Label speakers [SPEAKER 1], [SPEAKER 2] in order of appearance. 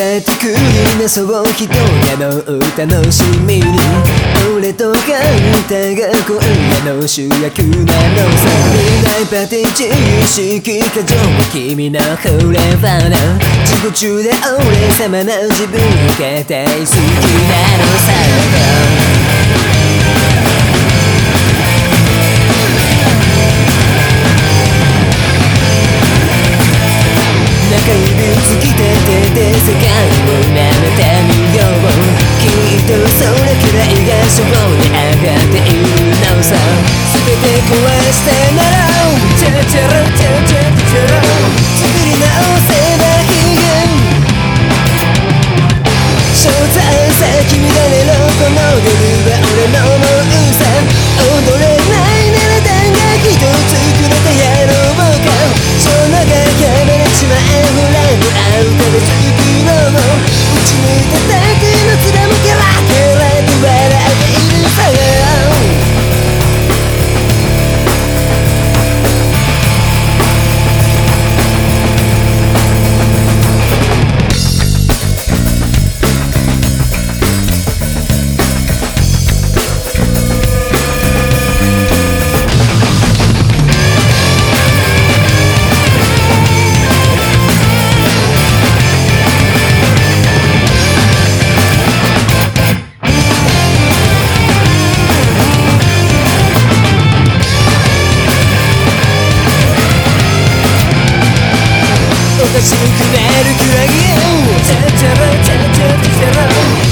[SPEAKER 1] なそう一人の楽しみに俺とカウンターが今夜の主役なのさ未来パティチ意識過剰君のフレーバーの自己中で俺様の自分を語り好きなのさ。世界を舐めてみようきっとそれくらいがそこに上がっているのさ。全て壊してならチャチャラチャチャチャラ作り直せばいい所在さ君が寝ろこの夜は俺のもんおかしくなるくらいチャチャラチャチャ